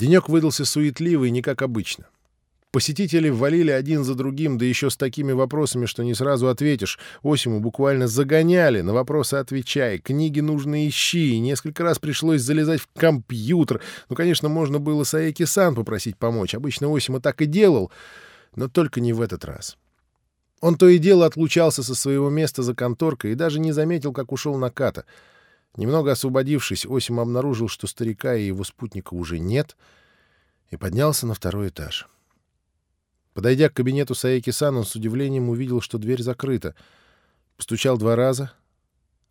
Денек выдался суетливый, не как обычно. Посетители ввалили один за другим, да еще с такими вопросами, что не сразу ответишь. Осиму буквально загоняли, на вопросы отвечай, книги нужно ищи, несколько раз пришлось залезать в компьютер. Ну, конечно, можно было Саеки-сан попросить помочь, обычно Осима так и делал, но только не в этот раз. Он то и дело отлучался со своего места за конторкой и даже не заметил, как ушел Наката. Немного освободившись, Осим обнаружил, что старика и его спутника уже нет, и поднялся на второй этаж. — Подойдя к кабинету Саеки-сан, он с удивлением увидел, что дверь закрыта. Постучал два раза.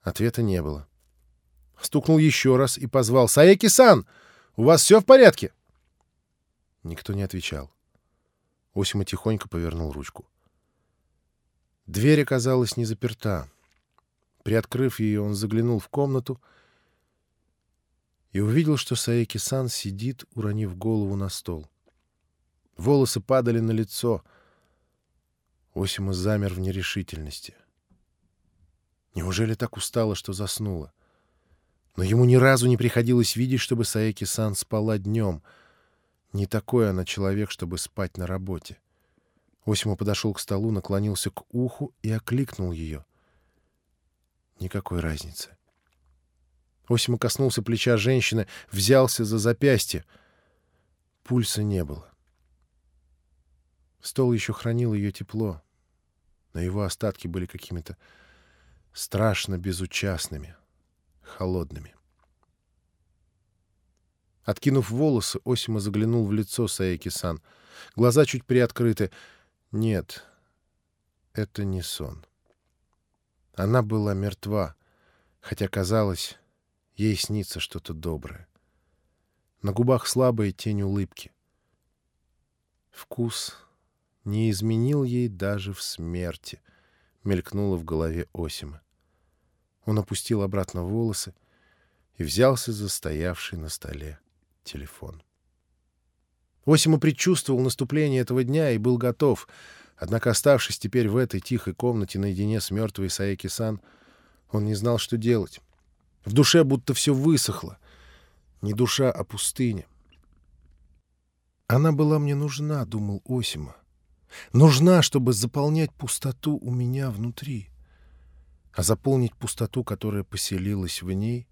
Ответа не было. Стукнул еще раз и позвал. «Саеки-сан! У вас все в порядке?» Никто не отвечал. Осима тихонько повернул ручку. Дверь оказалась не заперта. Приоткрыв ее, он заглянул в комнату и увидел, что Саеки-сан сидит, уронив голову на стол. — Волосы падали на лицо. Осима замер в нерешительности. Неужели так устала, что заснула? Но ему ни разу не приходилось видеть, чтобы Саеки-сан спала днем. Не такой она человек, чтобы спать на работе. Осима подошел к столу, наклонился к уху и окликнул ее. Никакой разницы. Осима коснулся плеча женщины, взялся за запястье. Пульса не было. Стол еще хранил ее тепло, но его остатки были какими-то страшно безучастными, холодными. Откинув волосы, Осима заглянул в лицо Саеки-сан. Глаза чуть приоткрыты. Нет, это не сон. Она была мертва, хотя, казалось, ей снится что-то доброе. На губах слабая тень улыбки. Вкус не изменил ей даже в смерти, мелькнуло в голове Осима. Он опустил обратно волосы и взялся за стоявший на столе телефон. Осима предчувствовал наступление этого дня и был готов, однако, оставшись теперь в этой тихой комнате наедине с мертвой Саеки-сан, он не знал, что делать. В душе будто все высохло. Не душа, а пустыня. «Она была мне нужна», — думал Осима. Нужна, чтобы заполнять пустоту у меня внутри. А заполнить пустоту, которая поселилась в ней,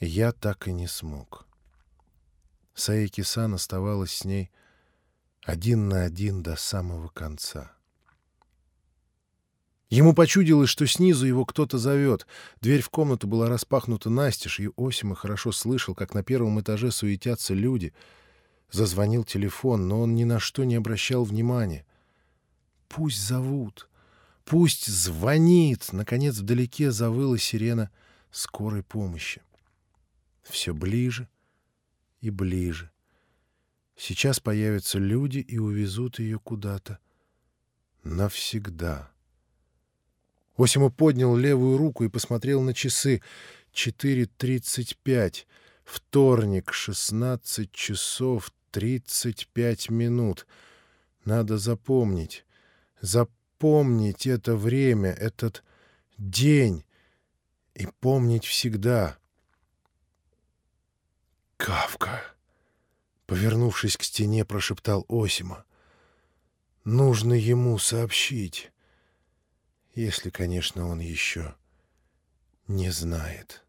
я так и не смог. Саеки-сан оставалась с ней один на один до самого конца. Ему почудилось, что снизу его кто-то зовет. Дверь в комнату была распахнута настежь, и Осима хорошо слышал, как на первом этаже суетятся люди — Зазвонил телефон, но он ни на что не обращал внимания. «Пусть зовут! Пусть звонит!» Наконец вдалеке завыла сирена скорой помощи. Все ближе и ближе. Сейчас появятся люди и увезут ее куда-то. Навсегда. Осима поднял левую руку и посмотрел на часы. Четыре тридцать пять. Вторник, шестнадцать часов тридцать пять минут. Надо запомнить, запомнить это время, этот день и помнить всегда. Повернувшись к стене, прошептал Осима. «Нужно ему сообщить, если, конечно, он еще не знает».